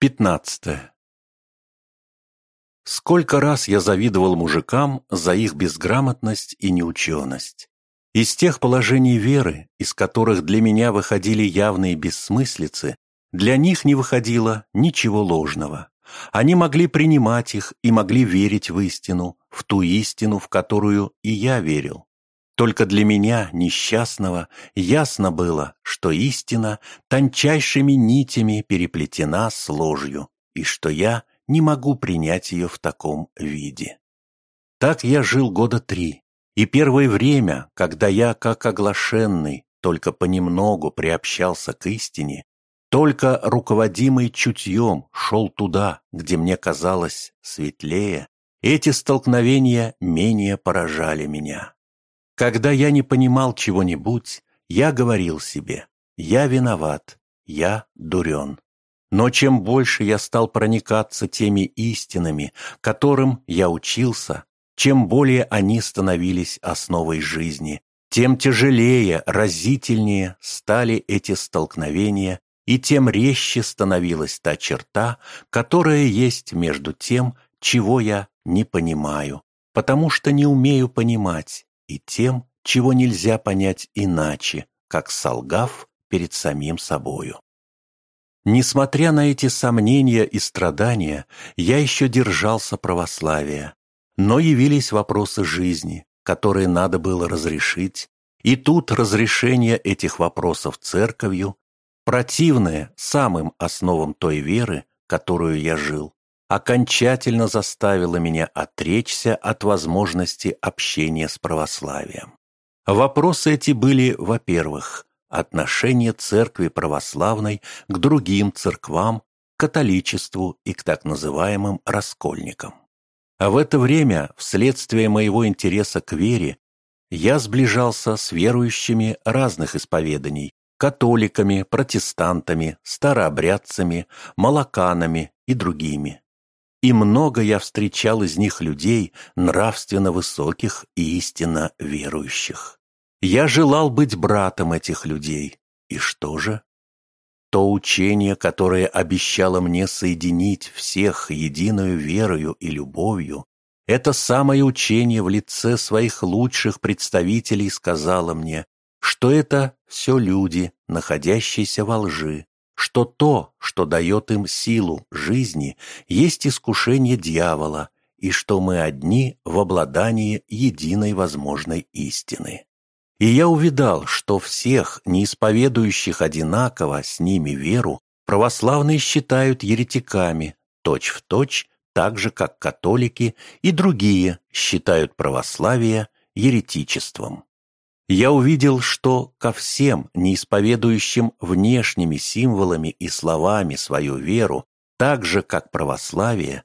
Пятнадцатое. Сколько раз я завидовал мужикам за их безграмотность и неученость. Из тех положений веры, из которых для меня выходили явные бессмыслицы, для них не выходило ничего ложного. Они могли принимать их и могли верить в истину, в ту истину, в которую и я верил. Только для меня, несчастного, ясно было, что истина тончайшими нитями переплетена с ложью, и что я не могу принять ее в таком виде. Так я жил года три, и первое время, когда я, как оглашенный, только понемногу приобщался к истине, только руководимый чутьем шел туда, где мне казалось светлее, эти столкновения менее поражали меня. Когда я не понимал чего-нибудь, я говорил себе, я виноват, я дурен. Но чем больше я стал проникаться теми истинами, которым я учился, чем более они становились основой жизни, тем тяжелее, разительнее стали эти столкновения, и тем резче становилась та черта, которая есть между тем, чего я не понимаю, потому что не умею понимать, и тем, чего нельзя понять иначе, как солгав перед самим собою. Несмотря на эти сомнения и страдания, я еще держался православия, но явились вопросы жизни, которые надо было разрешить, и тут разрешение этих вопросов церковью, противное самым основам той веры, которую я жил, окончательно заставила меня отречься от возможности общения с православием. Вопросы эти были, во-первых, отношение церкви православной к другим церквам, к католичеству и к так называемым раскольникам. А в это время, вследствие моего интереса к вере, я сближался с верующими разных исповеданий, католиками, протестантами, старообрядцами, молоканами и другими и много я встречал из них людей нравственно высоких и истинно верующих. Я желал быть братом этих людей. И что же? То учение, которое обещало мне соединить всех единую верою и любовью, это самое учение в лице своих лучших представителей сказало мне, что это все люди, находящиеся во лжи, что то, что дает им силу жизни, есть искушение дьявола, и что мы одни в обладании единой возможной истины. И я увидал, что всех, не исповедующих одинаково с ними веру, православные считают еретиками, точь-в-точь, точь, так же, как католики и другие считают православие еретичеством я увидел, что ко всем, не исповедующим внешними символами и словами свою веру, так же, как православие,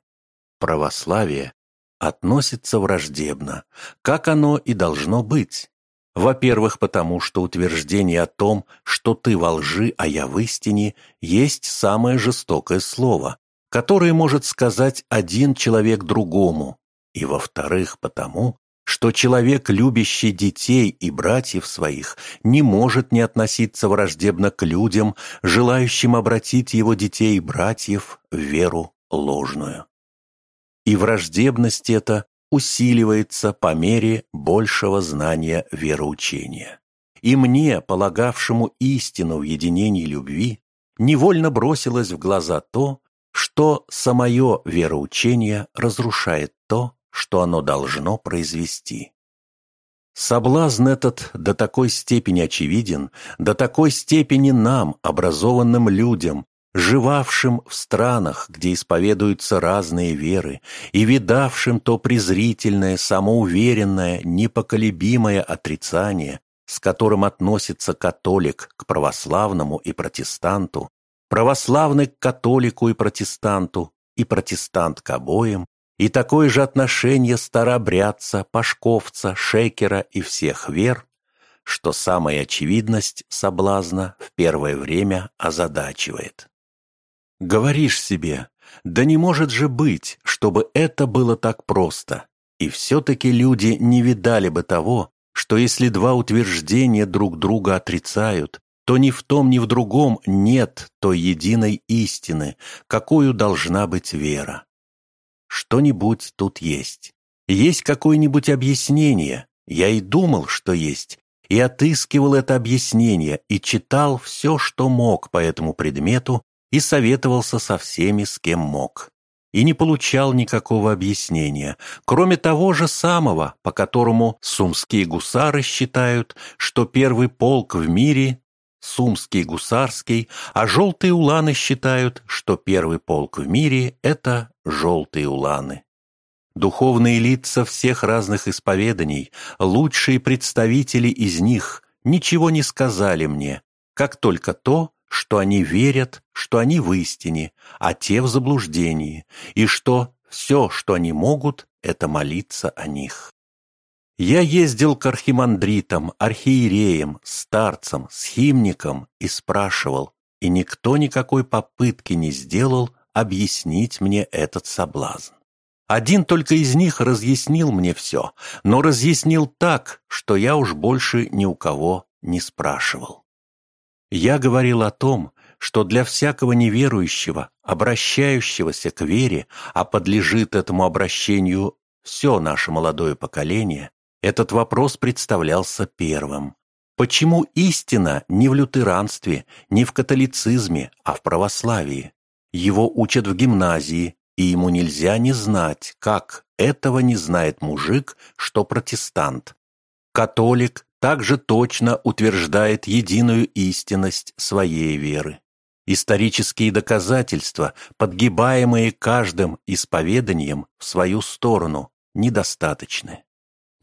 православие относится враждебно, как оно и должно быть. Во-первых, потому что утверждение о том, что ты во лжи, а я в истине, есть самое жестокое слово, которое может сказать один человек другому. И во-вторых, потому, что человек, любящий детей и братьев своих, не может не относиться враждебно к людям, желающим обратить его детей и братьев в веру ложную. И враждебность эта усиливается по мере большего знания вероучения. И мне, полагавшему истину в единении любви, невольно бросилось в глаза то, что самое вероучение разрушает то, что оно должно произвести. Соблазн этот до такой степени очевиден, до такой степени нам, образованным людям, живавшим в странах, где исповедуются разные веры, и видавшим то презрительное, самоуверенное, непоколебимое отрицание, с которым относится католик к православному и протестанту, православный к католику и протестанту, и протестант к обоим, и такое же отношение старообрядца, пашковца, шекера и всех вер, что самая очевидность соблазна в первое время озадачивает. Говоришь себе, да не может же быть, чтобы это было так просто, и все-таки люди не видали бы того, что если два утверждения друг друга отрицают, то ни в том, ни в другом нет той единой истины, какую должна быть вера. Что-нибудь тут есть. Есть какое-нибудь объяснение. Я и думал, что есть, и отыскивал это объяснение, и читал все, что мог по этому предмету, и советовался со всеми, с кем мог. И не получал никакого объяснения, кроме того же самого, по которому сумские гусары считают, что первый полк в мире Сумский гусарский, а желтые уланы считают, что первый полк в мире — это желтые уланы. Духовные лица всех разных исповеданий, лучшие представители из них, ничего не сказали мне, как только то, что они верят, что они в истине, а те в заблуждении, и что все, что они могут, это молиться о них. Я ездил к архимандритам, архиереям, старцам, схимникам и спрашивал, и никто никакой попытки не сделал объяснить мне этот соблазн. Один только из них разъяснил мне все, но разъяснил так, что я уж больше ни у кого не спрашивал. Я говорил о том, что для всякого неверующего, обращающегося к вере, а подлежит этому обращению все наше молодое поколение, этот вопрос представлялся первым. Почему истина не в лютеранстве, не в католицизме, а в православии? Его учат в гимназии, и ему нельзя не знать, как этого не знает мужик, что протестант. Католик также точно утверждает единую истинность своей веры. Исторические доказательства, подгибаемые каждым исповеданием в свою сторону, недостаточны.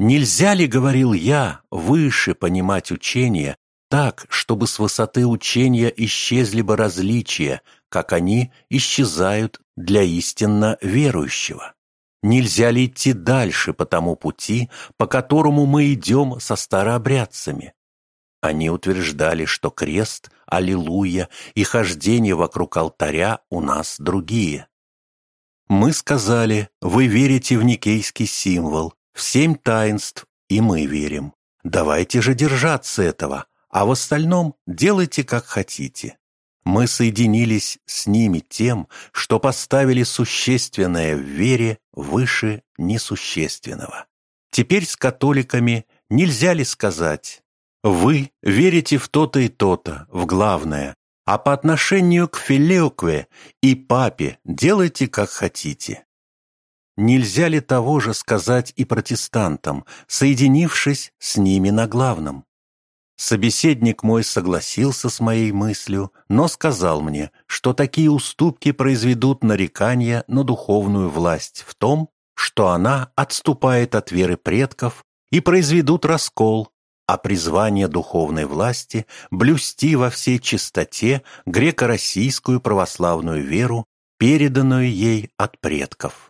Нельзя ли, говорил я, выше понимать учение так, чтобы с высоты учения исчезли бы различия, как они исчезают для истинно верующего? Нельзя ли идти дальше по тому пути, по которому мы идем со старообрядцами? Они утверждали, что крест, аллилуйя и хождение вокруг алтаря у нас другие. Мы сказали, вы верите в никейский символ, в семь таинств, и мы верим. Давайте же держаться этого, а в остальном делайте как хотите. Мы соединились с ними тем, что поставили существенное в вере выше несущественного. Теперь с католиками нельзя ли сказать «Вы верите в то-то и то-то, в главное, а по отношению к Филеокве и папе делайте как хотите». Нельзя ли того же сказать и протестантам, соединившись с ними на главном? Собеседник мой согласился с моей мыслью, но сказал мне, что такие уступки произведут нарекания на духовную власть в том, что она отступает от веры предков и произведут раскол, а призвание духовной власти блюсти во всей чистоте греко-российскую православную веру, переданную ей от предков.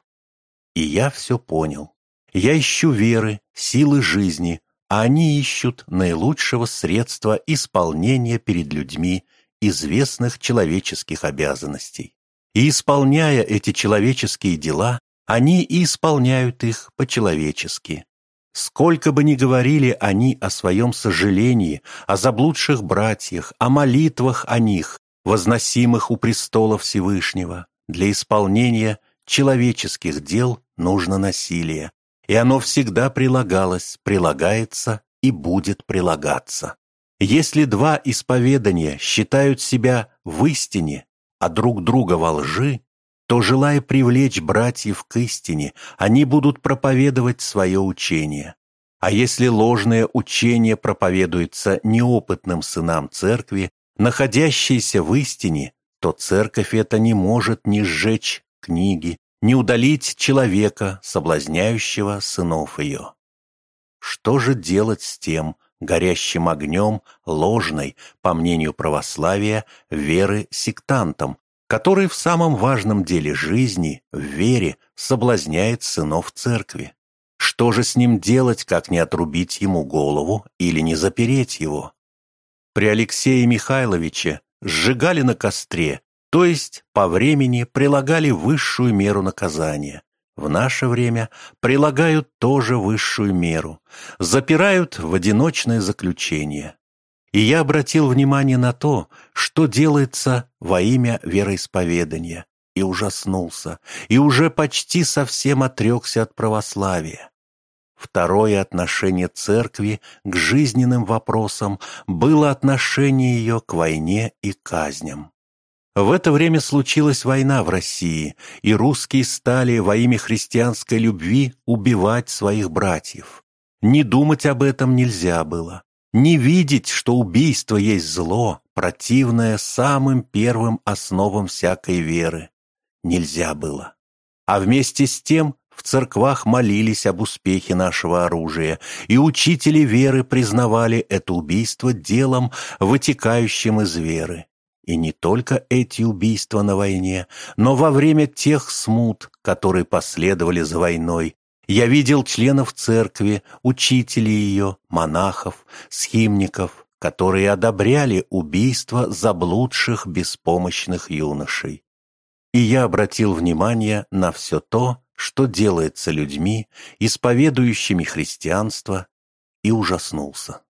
И я все понял. Я ищу веры, силы жизни, а они ищут наилучшего средства исполнения перед людьми известных человеческих обязанностей. И исполняя эти человеческие дела, они и исполняют их по-человечески. Сколько бы ни говорили они о своем сожалении, о заблудших братьях, о молитвах о них, возносимых у престола Всевышнего, для исполнения человеческих дел нужно насилие, и оно всегда прилагалось, прилагается и будет прилагаться. Если два исповедания считают себя в истине, а друг друга во лжи, то, желая привлечь братьев к истине, они будут проповедовать свое учение. А если ложное учение проповедуется неопытным сынам церкви, находящейся в истине, то церковь это не может не сжечь книги, не удалить человека, соблазняющего сынов ее. Что же делать с тем горящим огнем ложной, по мнению православия, веры сектантам, который в самом важном деле жизни, в вере, соблазняет сынов церкви? Что же с ним делать, как не отрубить ему голову или не запереть его? При Алексее Михайловиче сжигали на костре то есть по времени прилагали высшую меру наказания. В наше время прилагают тоже высшую меру, запирают в одиночное заключение. И я обратил внимание на то, что делается во имя вероисповедания, и ужаснулся, и уже почти совсем отрекся от православия. Второе отношение церкви к жизненным вопросам было отношение ее к войне и казням. В это время случилась война в России, и русские стали во имя христианской любви убивать своих братьев. Не думать об этом нельзя было. Не видеть, что убийство есть зло, противное самым первым основам всякой веры. Нельзя было. А вместе с тем в церквах молились об успехе нашего оружия, и учители веры признавали это убийство делом, вытекающим из веры. И не только эти убийства на войне, но во время тех смут, которые последовали за войной, я видел членов церкви, учителей ее, монахов, схимников, которые одобряли убийство заблудших беспомощных юношей. И я обратил внимание на все то, что делается людьми, исповедующими христианство, и ужаснулся.